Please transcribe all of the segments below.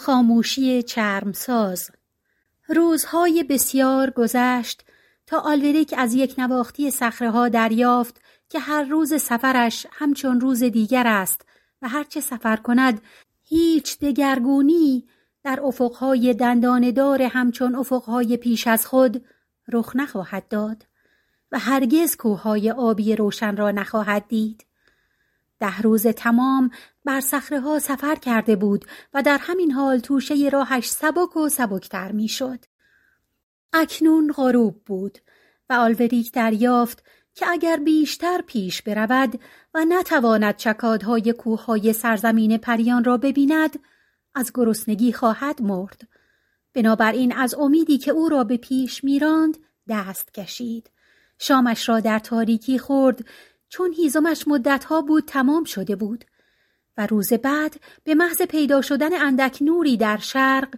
خاموشی چرمساز روزهای بسیار گذشت تا آلوریک از یک نواختی ها دریافت که هر روز سفرش همچون روز دیگر است و هرچه سفر کند هیچ دگرگونی در افقهای دنداندار همچون افقهای پیش از خود رخ نخواهد داد و هرگز کوههای آبی روشن را نخواهد دید. ده روز تمام بر صخره ها سفر کرده بود و در همین حال توشه راهش سبک و سبکتر می‌شد. اکنون غروب بود و آلوریک دریافت که اگر بیشتر پیش برود و نتواند چکادهای کوههای سرزمین پریان را ببیند از گرسنگی خواهد مرد بنابراین از امیدی که او را به پیش میراند دست کشید شامش را در تاریکی خورد چون هیزمش مدتها بود تمام شده بود و روز بعد به محض پیدا شدن اندک نوری در شرق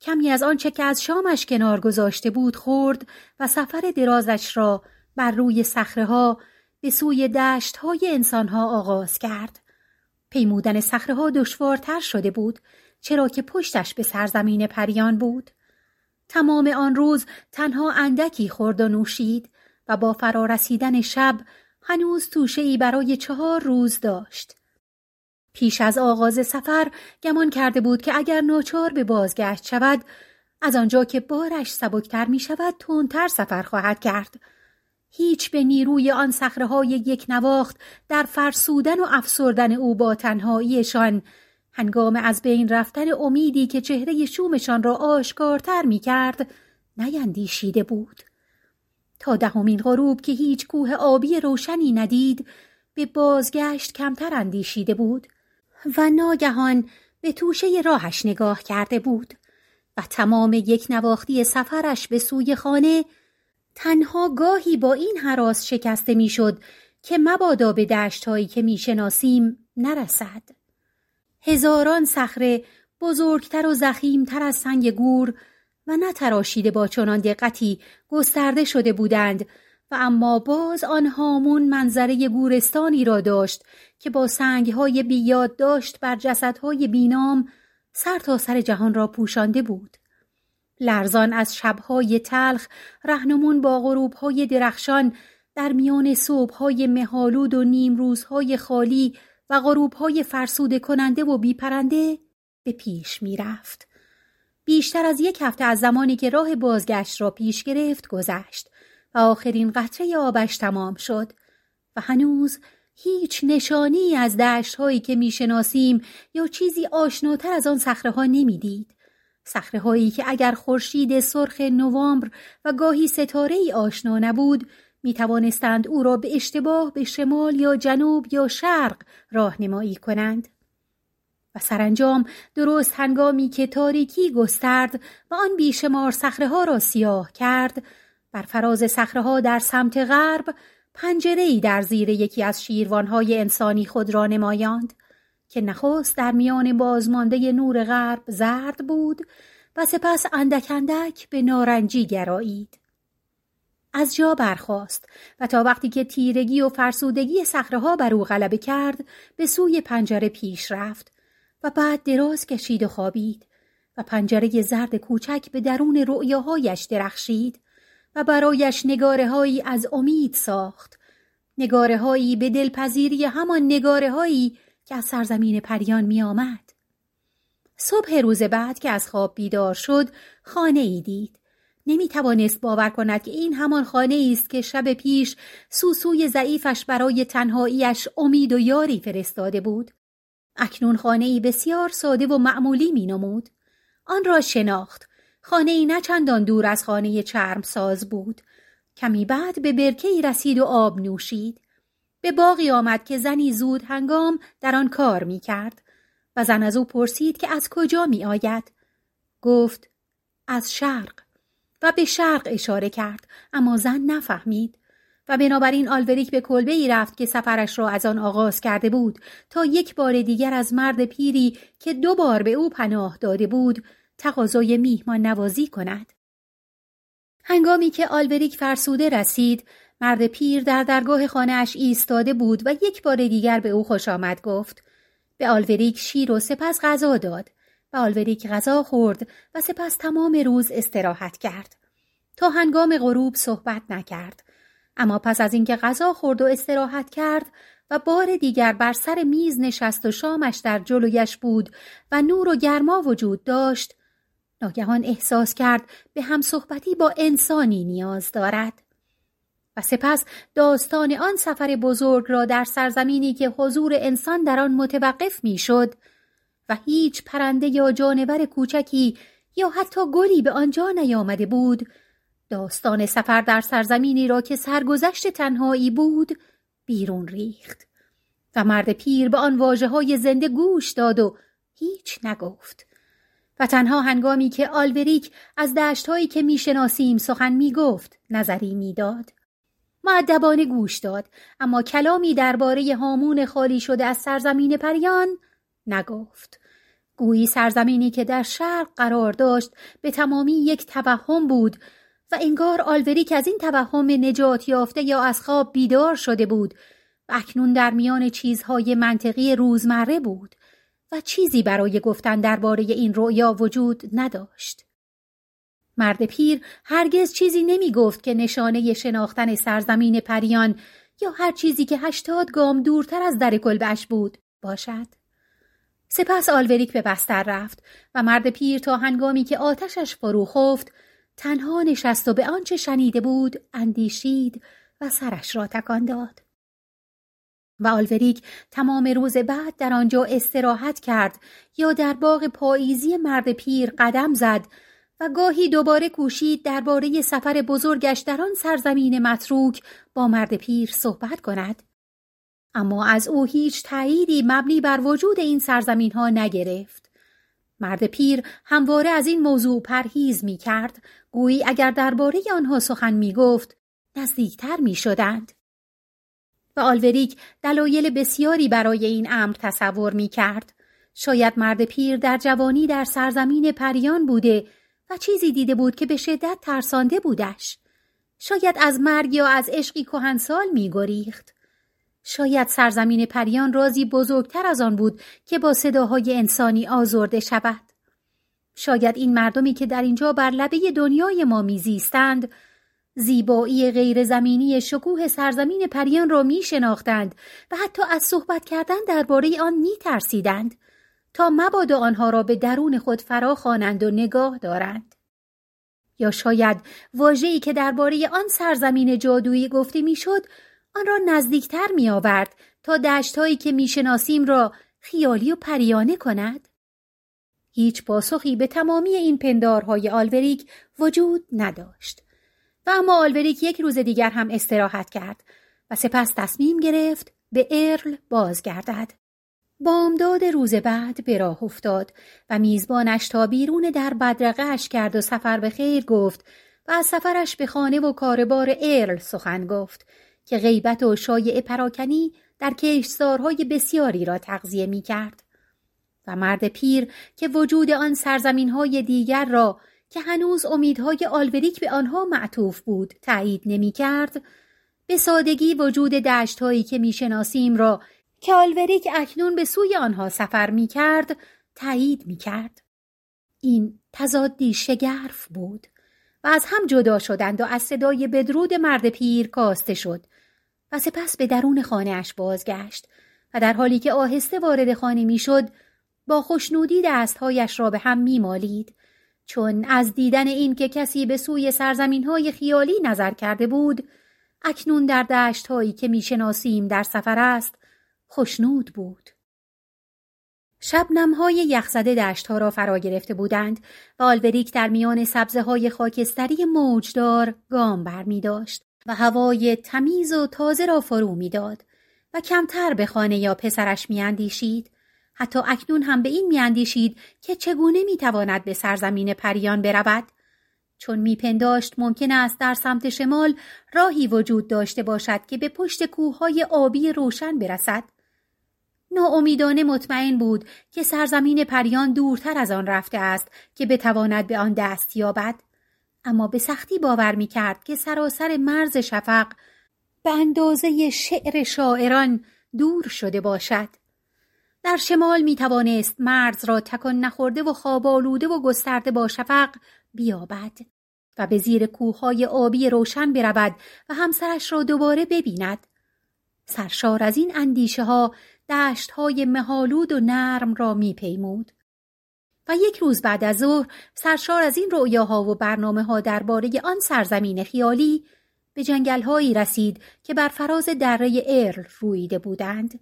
کمی از آنچه که از شامش کنار گذاشته بود خورد و سفر درازش را بر روی صخره ها به سوی دشت های انسان ها آغاز کرد. پیمودن صخره ها دشوارتر شده بود چرا که پشتش به سرزمین پریان بود. تمام آن روز تنها اندکی خورد و نوشید و با فرارسیدن شب هنوز توشه ای برای چهار روز داشت. پیش از آغاز سفر گمان کرده بود که اگر ناچار به بازگشت شود از آنجا که بارش سبکتر می شود تندتر سفر خواهد کرد. هیچ به نیروی آن صخره های یک نواخت در فرسودن و افسردن او با تنهاییشان هنگام از بین رفتن امیدی که چهره شومشان را آشکارتر می کرد نیندیشیده بود. تا دهمین غروب که هیچ کوه آبی روشنی ندید به بازگشت کمتر اندیشیده بود و ناگهان به توشه راهش نگاه کرده بود و تمام یک نواختی سفرش به سوی خانه تنها گاهی با این حراس شکسته می‌شد که مبادا به دشتهایی که می‌شناسیم نرسد. هزاران صخره بزرگتر و زخیمتر از سنگ گور و نتراشیده با چنان دقتی گسترده شده بودند و اما باز آن هامون منظره گورستانی را داشت که با سنگهای بیاد داشت بر جسدهای بینام سر تا سر جهان را پوشانده بود. لرزان از شبهای تلخ رهنمون با غروبهای درخشان در میان صبحهای مهالود و نیمروزهای خالی و غروبهای فرسوده کننده و بیپرنده به پیش می رفت. بیشتر از یک هفته از زمانی که راه بازگشت را پیش گرفت گذشت و آخرین قطره آبش تمام شد و هنوز هیچ نشانی از دشت هایی که می‌شناسیم یا چیزی آشناتر از آن صخره ها نمی‌دید. صخره هایی که اگر خورشید سرخ نوامبر و گاهی ستاره ای آشنا نبود می توانستند او را به اشتباه به شمال یا جنوب یا شرق راهنمایی کنند. و سرانجام درست هنگامی که تاریکی گسترد و آن بیشمار صخره ها را سیاه کرد بر فراز صخره ها در سمت غرب پنجره ای در زیر یکی از شیروانهای انسانی خود را نمایاند که نخست در میان بازمانده نور غرب زرد بود و سپس اندک اندک به نارنجی گرایید. از جا برخاست و تا وقتی که تیرگی و فرسودگی ها بر او غلبه کرد به سوی پنجره پیش رفت و بعد دراز کشید و خوابید و پنجره زرد کوچک به درون رؤیاهایش درخشید و برایش نگاره هایی از امید ساخت نگاره هایی به دلپذیری همان نگاره هایی که از سرزمین پریان می آمد. صبح روز بعد که از خواب بیدار شد خانه ای دید. نمی توانست باور کند که این همان خانه است که شب پیش سوسوی ضعیفش برای تنهاییش امید و یاری فرستاده بود. اکنون خانه ای بسیار ساده و معمولی می نمود. آن را شناخت خانه ای نه چندان دور از خانه چرم ساز بود. کمی بعد به برکه رسید و آب نوشید. به باقی آمد که زنی زود هنگام در آن کار می کرد و زن از او پرسید که از کجا می آید گفت از شرق و به شرق اشاره کرد اما زن نفهمید و بنابراین آلوریک به کلبه ای رفت که سفرش را از آن آغاز کرده بود تا یک بار دیگر از مرد پیری که دو بار به او پناه داده بود تقاضای میهمان نوازی کند. هنگامی که آلوریک فرسوده رسید مرد پیر در درگاه خانهاش ایستاده بود و یک بار دیگر به او خوش آمد گفت. به آلوریک شیر و سپس غذا داد. و آلوریک غذا خورد و سپس تمام روز استراحت کرد. تا هنگام غروب صحبت نکرد. اما پس از اینکه غذا خورد و استراحت کرد و بار دیگر بر سر میز نشست و شامش در جلویش بود و نور و گرما وجود داشت ناگهان احساس کرد به هم صحبتی با انسانی نیاز دارد. و سپس داستان آن سفر بزرگ را در سرزمینی که حضور انسان در آن متوقف می‌شد و هیچ پرنده یا جانور کوچکی یا حتی گلی به آنجا نیامده بود داستان سفر در سرزمینی را که سرگذشت تنهایی بود بیرون ریخت و مرد پیر به آن واجه های زنده گوش داد و هیچ نگفت و تنها هنگامی که آلوریک از دشتهایی که می‌شناسیم سخن می‌گفت نظری می‌داد. معدبانه گوش داد اما کلامی درباره هامون خالی شده از سرزمین پریان نگفت. گویی سرزمینی که در شرق قرار داشت به تمامی یک توهم بود و انگار آلوریک از این توهم نجات یافته یا از خواب بیدار شده بود و اکنون در میان چیزهای منطقی روزمره بود و چیزی برای گفتن درباره این رؤیا وجود نداشت. مرد پیر هرگز چیزی نمی گفت که نشانه شناختن سرزمین پریان یا هر چیزی که هشتاد گام دورتر از در کلبش بود باشد. سپس آلوریک به بستر رفت و مرد پیر تا هنگامی که آتشش فرو خفت تنها نشست و به آنچه شنیده بود اندیشید و سرش را تکان داد. و آلوریک تمام روز بعد در آنجا استراحت کرد یا در باغ پاییزی مرد پیر قدم زد و گاهی دوباره کوشید درباره سفر بزرگش در آن سرزمین متروک با مرد پیر صحبت کند. اما از او هیچ تأییدی مبنی بر وجود این سرزمین ها نگرفت. مرد پیر همواره از این موضوع پرهیز می کرد گویی اگر درباره آنها سخن می گفت نزدیکتر می شدند. و آلوریک دلایل بسیاری برای این امر تصور می کرد. شاید مرد پیر در جوانی در سرزمین پریان بوده و چیزی دیده بود که به شدت ترسانده بودش. شاید از مرگ یا از عشقی کهنسال می گریخت. شاید سرزمین پریان رازی بزرگتر از آن بود که با صداهای انسانی آزرده شود. شاید این مردمی که در اینجا بر لبه دنیای ما میزیستند زیبایی غیر زمینی شکوه سرزمین پریان را می شناختند و حتی از صحبت کردن درباره آن می ترسیدند تا مبادا آنها را به درون خود فرا خوانند و نگاه دارند. یا شاید واژه‌ای که درباره آن سرزمین جادویی گفته می‌شد آن را نزدیکتر می آورد تا دشتهایی که می‌شناسیم را خیالی و پریانه کند؟ هیچ پاسخی به تمامی این پندارهای آلوریک وجود نداشت و اما آلوریک یک روز دیگر هم استراحت کرد و سپس تصمیم گرفت به ارل بازگردد. بامداد روز بعد به راه افتاد و میزبانش تا بیرون در بدرقهش کرد و سفر به خیر گفت و از سفرش به خانه و کاربار ارل سخن گفت که غیبت و شایع پراکنی در کشتزارهای بسیاری را تغذیه می کرد. و مرد پیر که وجود آن سرزمین های دیگر را که هنوز امیدهای آلوریک به آنها معطوف بود تایید نمی کرد به سادگی وجود دشتهایی که می‌شناسیم را که آلوریک اکنون به سوی آنها سفر می کرد تایید می کرد. این تضادی شگرف بود و از هم جدا شدند و از صدای بدرود مرد پیر کاسته شد و سپس به درون خانهاش بازگشت و در حالی که آهسته وارد خانه می‌شد با خوشنودی دستهایش را به هم میمالید چون از دیدن این که کسی به سوی سرزمین های خیالی نظر کرده بود اکنون در دشت هایی که می‌شناسیم در سفر است خوشنود بود. شبنم های یخزده دشت ها را فرا گرفته بودند و آلبریک در میان سبزه های خاکستری موجدار گام بر می داشت و هوای تمیز و تازه را فرو می‌داد و کمتر به خانه یا پسرش می اندیشید حتی اکنون هم به این میاندیشید که چگونه می‌تواند به سرزمین پریان برود. چون میپنداشت ممکن است در سمت شمال راهی وجود داشته باشد که به پشت کوههای آبی روشن برسد. ناامیدانه مطمئن بود که سرزمین پریان دورتر از آن رفته است که بتواند به آن دست یابد. اما به سختی باور می کرد که سراسر مرز شفق به اندازه شعر شاعران دور شده باشد. در شمال می توانست مرز را تکان نخورده و خوابالوده و گسترده با شفق بیابد و به زیر کوههای آبی روشن برود و همسرش را دوباره ببیند. سرشار از این اندیشه ها دشت های مهالود و نرم را می پیمود. و یک روز بعد از ظهر سرشار از این رؤیاها و برنامه ها درباره آن سرزمین خیالی به جنگل هایی رسید که بر فراز دره ارل رویده بودند.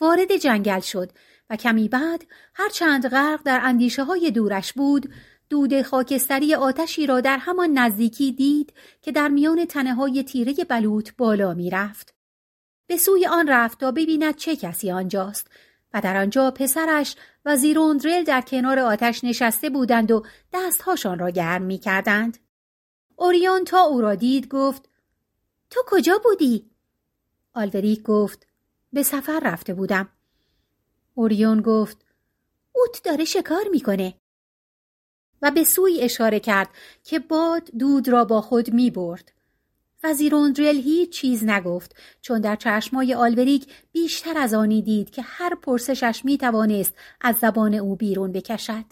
وارد جنگل شد و کمی بعد هرچند غرق در اندیشه های دورش بود دود خاکستری آتشی را در همان نزدیکی دید که در میان تنه های تیره بلوط بالا می رفت. به سوی آن رفت تا ببیند چه کسی آنجاست و در آنجا پسرش و زیروندرل در کنار آتش نشسته بودند و دستهاشان را گرم می کردند. اوریون تا او را دید گفت تو کجا بودی؟ آلوریک گفت به سفر رفته بودم. اوریون گفت اوت داره شکار می‌کنه و به سوی اشاره کرد که باد دود را با خود می برد. وزیروندرل هیچ چیز نگفت چون در چشمای آلوریک بیشتر از آنی دید که هر پرسشش می توانست از زبان او بیرون بکشد.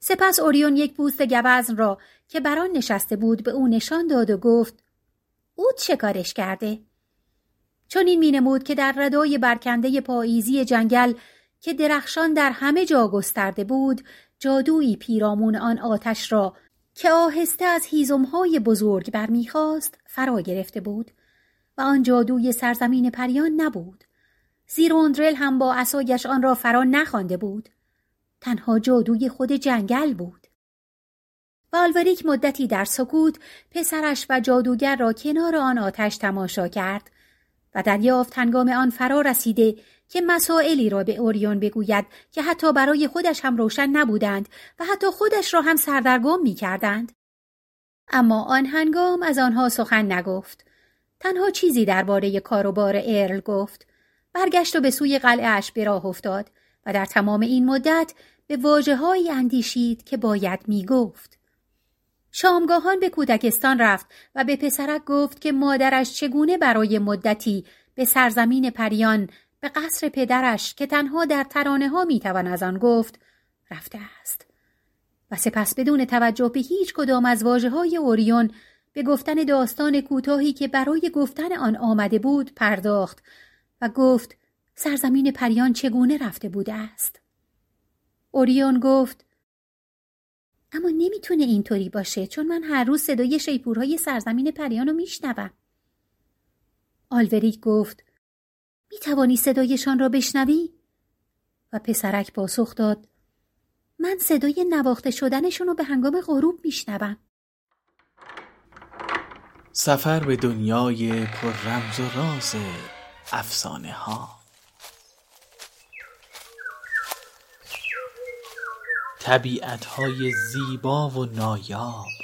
سپس اوریون یک پوست گوزن را که بران نشسته بود به او نشان داد و گفت او چه کارش کرده؟ چون این مینمود که در ردای برکنده پاییزی جنگل که درخشان در همه جا گسترده بود جادویی پیرامون آن آتش را که آهسته از هیزمهای بزرگ برمیخواست فرا گرفته بود و آن جادوی سرزمین پریان نبود. زیروندرل هم با اسایش آن را فرا نخوانده بود. تنها جادوی خود جنگل بود. و آلوریک مدتی در سکوت پسرش و جادوگر را کنار آن آتش تماشا کرد و دریافت هنگام آن فرا رسیده که مسائلی را به اوریون بگوید که حتی برای خودش هم روشن نبودند و حتی خودش را هم سردرگم می کردند. اما آن هنگام از آنها سخن نگفت. تنها چیزی درباره کاروبار ارل گفت. برگشت و به سوی قلعهاش به راه افتاد و در تمام این مدت به واجه اندیشید که باید می گفت. شامگاهان به کودکستان رفت و به پسرک گفت که مادرش چگونه برای مدتی به سرزمین پریان به قصر پدرش که تنها در ترانه ها می‌توان از آن گفت رفته است. و سپس بدون توجه به هیچ کدام از واجه های اوریون به گفتن داستان کوتاهی که برای گفتن آن آمده بود پرداخت و گفت سرزمین پریان چگونه رفته بوده است؟ اوریون گفت اما نمی‌تونه اینطوری باشه چون من هر روز صدای شیپورهای سرزمین پریان رو میشنوم. آلوریک گفت می توانی صدایشان را بشنوی؟ و پسرک پاسخ داد من صدای نواخته شدنشون رو به هنگام غروب میشنوم. سفر به دنیای پر رمز و راز افسانه ها طبیعت های زیبا و نایاب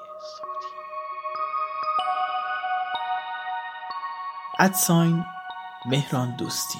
ادساین مهران دوستی.